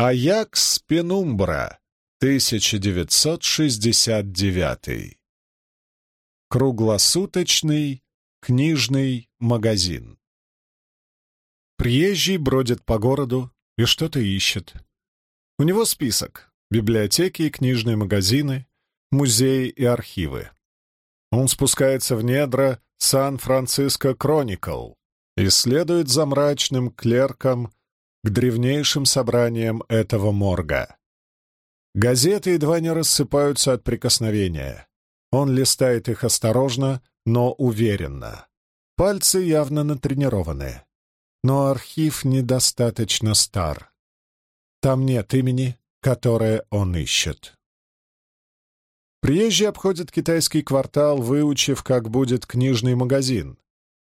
Аякс Пенумбра, 1969. Круглосуточный книжный магазин. Приезжий бродит по городу и что-то ищет. У него список — библиотеки и книжные магазины, музеи и архивы. Он спускается в недра Сан-Франциско Кроникл, и следует за мрачным клерком к древнейшим собраниям этого морга. Газеты едва не рассыпаются от прикосновения. Он листает их осторожно, но уверенно. Пальцы явно натренированы. Но архив недостаточно стар. Там нет имени, которое он ищет. Приезжий обходит китайский квартал, выучив, как будет книжный магазин.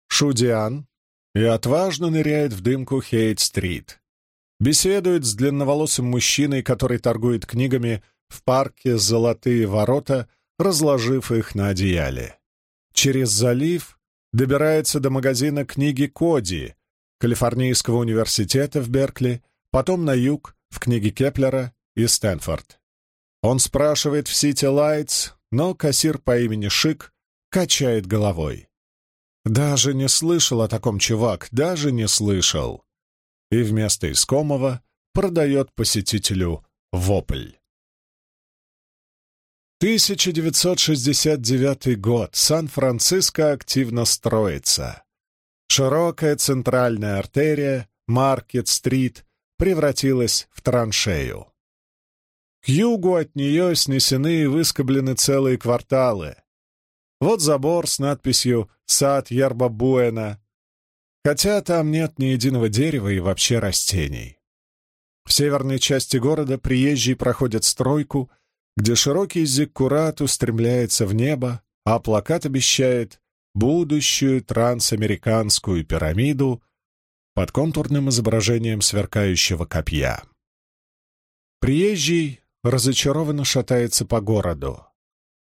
Шудиан и отважно ныряет в дымку Хейт-стрит. Беседует с длинноволосым мужчиной, который торгует книгами в парке «Золотые ворота», разложив их на одеяле. Через залив добирается до магазина книги Коди, Калифорнийского университета в Беркли, потом на юг, в книги Кеплера и Стэнфорд. Он спрашивает в Сити Лайтс, но кассир по имени Шик качает головой. Даже не слышал о таком чувак, даже не слышал и вместо искомого продает посетителю вопль. 1969 год. Сан-Франциско активно строится. Широкая центральная артерия, Маркет-стрит, превратилась в траншею. К югу от нее снесены и выскоблены целые кварталы. Вот забор с надписью «Сад Ярбабуэна», хотя там нет ни единого дерева и вообще растений. В северной части города приезжие проходят стройку, где широкий зиккурат устремляется в небо, а плакат обещает будущую трансамериканскую пирамиду под контурным изображением сверкающего копья. Приезжий разочарованно шатается по городу.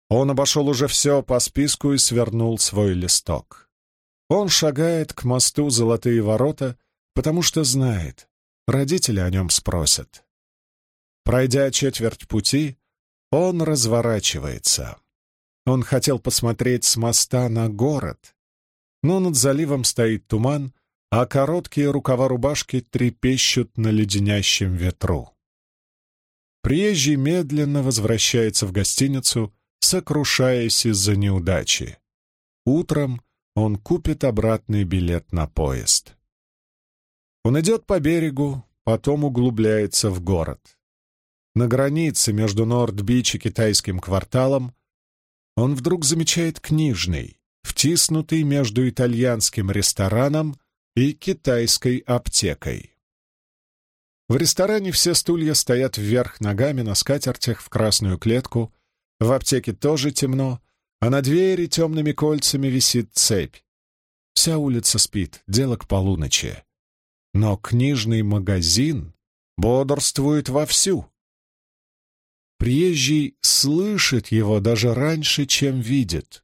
Он обошел уже все по списку и свернул свой листок. Он шагает к мосту Золотые ворота, потому что знает, родители о нем спросят. Пройдя четверть пути, он разворачивается. Он хотел посмотреть с моста на город, но над заливом стоит туман, а короткие рукава рубашки трепещут на леденящем ветру. Приезжий медленно возвращается в гостиницу, сокрушаясь из-за неудачи. Утром он купит обратный билет на поезд. Он идет по берегу, потом углубляется в город. На границе между Норд-Бич и китайским кварталом он вдруг замечает книжный, втиснутый между итальянским рестораном и китайской аптекой. В ресторане все стулья стоят вверх ногами на скатертях в красную клетку, в аптеке тоже темно, а на двери темными кольцами висит цепь. Вся улица спит, дело к полуночи. Но книжный магазин бодрствует вовсю. Приезжий слышит его даже раньше, чем видит.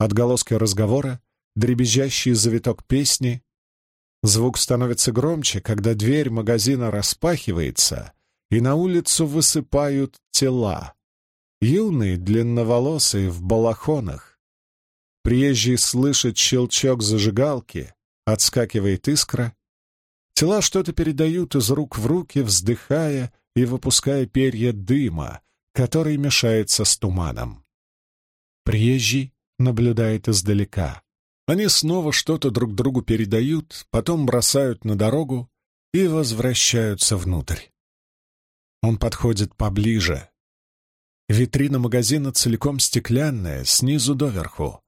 Отголоски разговора, дребезжащий завиток песни. Звук становится громче, когда дверь магазина распахивается, и на улицу высыпают тела. Юные, длинноволосые, в балахонах. Приезжий слышит щелчок зажигалки, отскакивает искра. Тела что-то передают из рук в руки, вздыхая и выпуская перья дыма, который мешается с туманом. Приезжий наблюдает издалека. Они снова что-то друг другу передают, потом бросают на дорогу и возвращаются внутрь. Он подходит поближе, Витрина магазина целиком стеклянная, снизу доверху.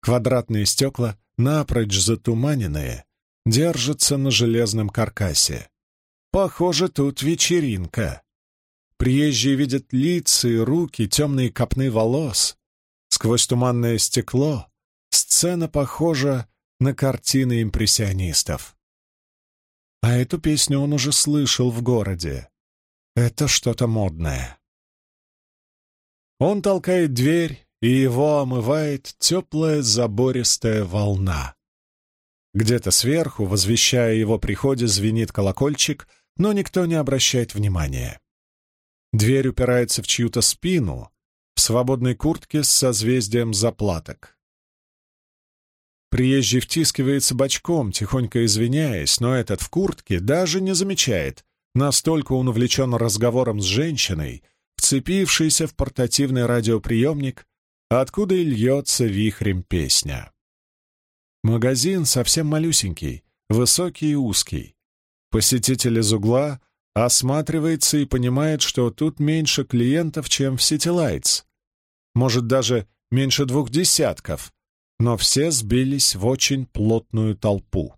Квадратные стекла, напрочь затуманенные, держатся на железном каркасе. Похоже, тут вечеринка. Приезжие видят лица и руки, темные копны волос. Сквозь туманное стекло сцена похожа на картины импрессионистов. А эту песню он уже слышал в городе. Это что-то модное. Он толкает дверь, и его омывает теплая забористая волна. Где-то сверху, возвещая его приходе, звенит колокольчик, но никто не обращает внимания. Дверь упирается в чью-то спину, в свободной куртке с созвездием заплаток. Приезжий втискивается бочком, тихонько извиняясь, но этот в куртке даже не замечает, настолько он увлечен разговором с женщиной, вцепившейся в портативный радиоприемник, откуда и льется вихрем песня. Магазин совсем малюсенький, высокий и узкий. Посетитель из угла осматривается и понимает, что тут меньше клиентов, чем в Lights. Может, даже меньше двух десятков, но все сбились в очень плотную толпу.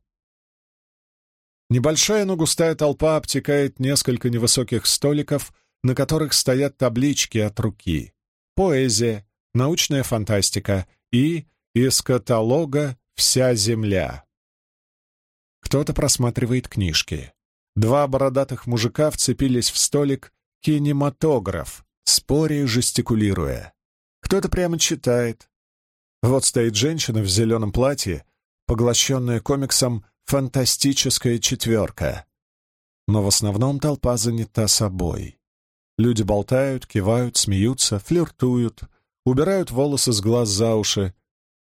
Небольшая, но густая толпа обтекает несколько невысоких столиков, на которых стоят таблички от руки. Поэзия, научная фантастика и из каталога «Вся земля». Кто-то просматривает книжки. Два бородатых мужика вцепились в столик «Кинематограф», споря и жестикулируя. Кто-то прямо читает. Вот стоит женщина в зеленом платье, поглощенная комиксом «Фантастическая четверка». Но в основном толпа занята собой. Люди болтают, кивают, смеются, флиртуют, убирают волосы с глаз за уши.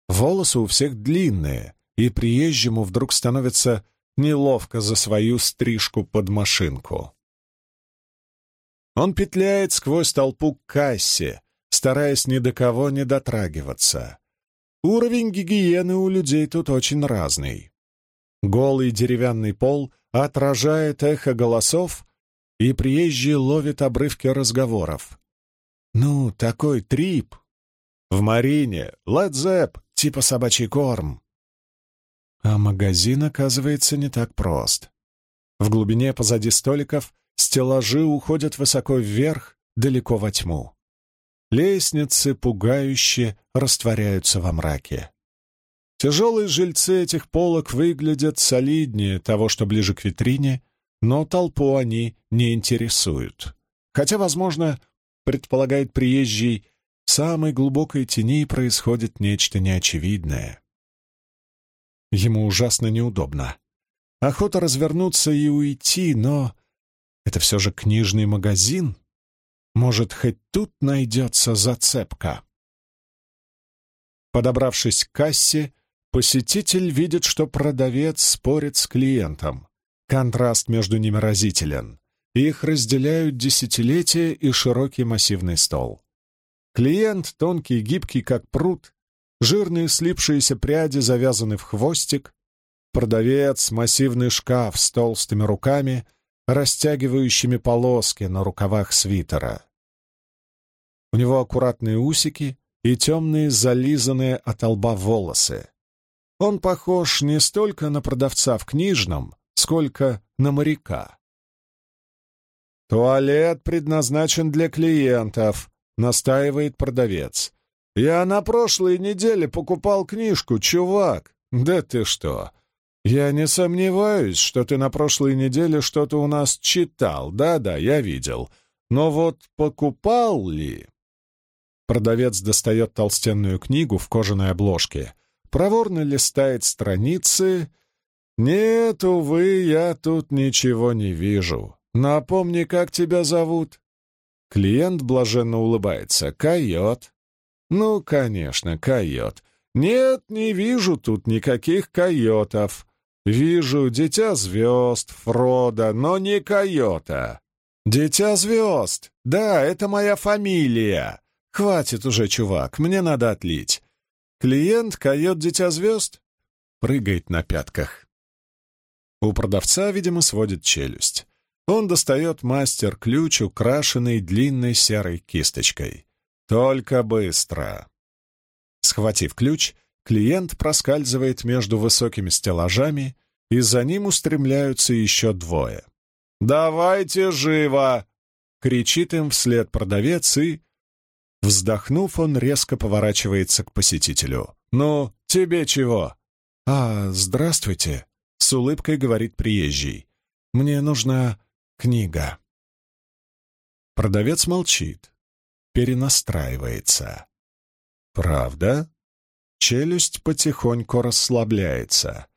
Волосы у всех длинные, и приезжему вдруг становится неловко за свою стрижку под машинку. Он петляет сквозь толпу к кассе, стараясь ни до кого не дотрагиваться. Уровень гигиены у людей тут очень разный. Голый деревянный пол отражает эхо голосов, и приезжие ловят обрывки разговоров. Ну, такой трип. В Марине, Ледзеп, типа собачий корм. А магазин, оказывается, не так прост. В глубине позади столиков стеллажи уходят высоко вверх, далеко во тьму. Лестницы пугающе растворяются во мраке. Тяжелые жильцы этих полок выглядят солиднее того, что ближе к витрине, но толпу они не интересуют. Хотя, возможно, предполагает приезжий, в самой глубокой тени происходит нечто неочевидное. Ему ужасно неудобно. Охота развернуться и уйти, но это все же книжный магазин, может, хоть тут найдется зацепка. Подобравшись к кассе, посетитель видит, что продавец спорит с клиентом. Контраст между ними разителен. Их разделяют десятилетия и широкий массивный стол. Клиент, тонкий, гибкий, как пруд, жирные слипшиеся пряди завязаны в хвостик, продавец, массивный шкаф с толстыми руками, растягивающими полоски на рукавах свитера. У него аккуратные усики и темные зализанные от лба волосы. Он похож не столько на продавца в книжном, сколько на моряка. «Туалет предназначен для клиентов», — настаивает продавец. «Я на прошлой неделе покупал книжку, чувак. Да ты что? Я не сомневаюсь, что ты на прошлой неделе что-то у нас читал. Да-да, я видел. Но вот покупал ли?» Продавец достает толстенную книгу в кожаной обложке, проворно листает страницы. «Нет, увы, я тут ничего не вижу. Напомни, как тебя зовут?» Клиент блаженно улыбается. «Койот». «Ну, конечно, койот. Нет, не вижу тут никаких койотов. Вижу Дитя Звезд, Фрода, но не койота». «Дитя Звезд! Да, это моя фамилия!» «Хватит уже, чувак, мне надо отлить. Клиент кает дитя звезд?» Прыгает на пятках. У продавца, видимо, сводит челюсть. Он достает мастер-ключ, украшенный длинной серой кисточкой. Только быстро. Схватив ключ, клиент проскальзывает между высокими стеллажами, и за ним устремляются еще двое. «Давайте живо!» — кричит им вслед продавец и Вздохнув, он резко поворачивается к посетителю. «Ну, тебе чего?» «А, здравствуйте», — с улыбкой говорит приезжий. «Мне нужна книга». Продавец молчит, перенастраивается. «Правда?» Челюсть потихоньку расслабляется.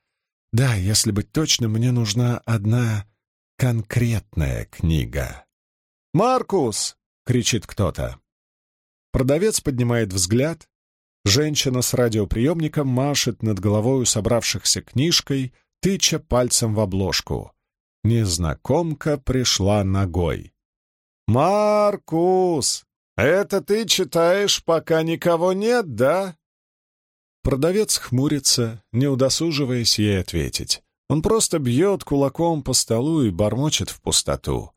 «Да, если быть точным, мне нужна одна конкретная книга. «Маркус!» — кричит кто-то. Продавец поднимает взгляд. Женщина с радиоприемником машет над головой собравшихся книжкой, тыча пальцем в обложку. Незнакомка пришла ногой. «Маркус! Это ты читаешь, пока никого нет, да?» Продавец хмурится, не удосуживаясь ей ответить. Он просто бьет кулаком по столу и бормочет в пустоту.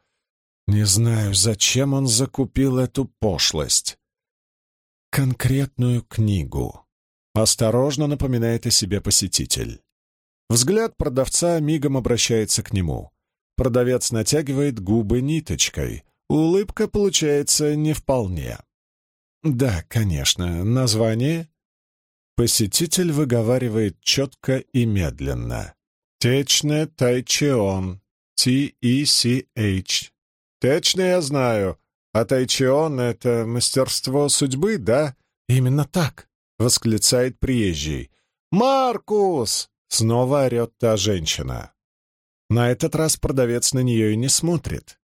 Не знаю, зачем он закупил эту пошлость. Конкретную книгу. Осторожно напоминает о себе посетитель. Взгляд продавца мигом обращается к нему. Продавец натягивает губы ниточкой. Улыбка получается не вполне. Да, конечно, название Посетитель выговаривает четко и медленно. Течне Тайчион. T-E-C-H. Течне я знаю, а Тайчион — это мастерство судьбы, да? Именно так, — восклицает приезжий. «Маркус!» — снова орет та женщина. На этот раз продавец на нее и не смотрит.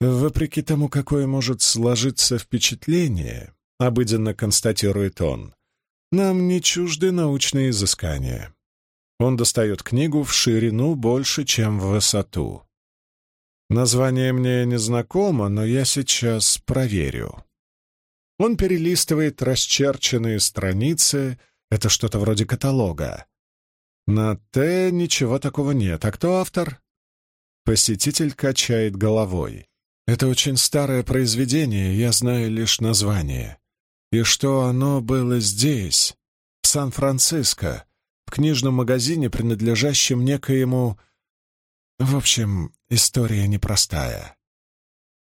Вопреки тому, какое может сложиться впечатление, обыденно констатирует он, нам не чужды научные изыскания. Он достает книгу в ширину больше, чем в высоту. Название мне не знакомо, но я сейчас проверю. Он перелистывает расчерченные страницы, это что-то вроде каталога. На «Т» ничего такого нет. А кто автор? Посетитель качает головой. Это очень старое произведение, я знаю лишь название и что оно было здесь, в Сан-Франциско, в книжном магазине, принадлежащем некоему... В общем, история непростая.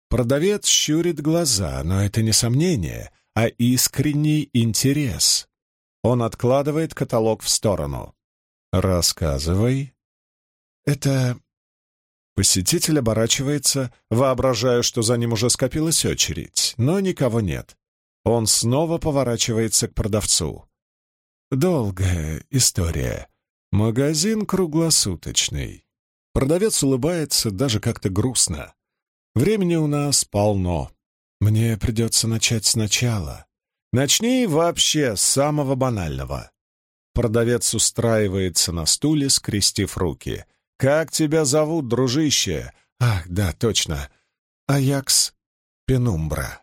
Продавец щурит глаза, но это не сомнение, а искренний интерес. Он откладывает каталог в сторону. «Рассказывай». «Это...» Посетитель оборачивается, воображая, что за ним уже скопилась очередь, но никого нет. Он снова поворачивается к продавцу. Долгая история. Магазин круглосуточный. Продавец улыбается даже как-то грустно. Времени у нас полно. Мне придется начать сначала. Начни вообще с самого банального. Продавец устраивается на стуле, скрестив руки. «Как тебя зовут, дружище?» «Ах, да, точно. Аякс Пенумбра».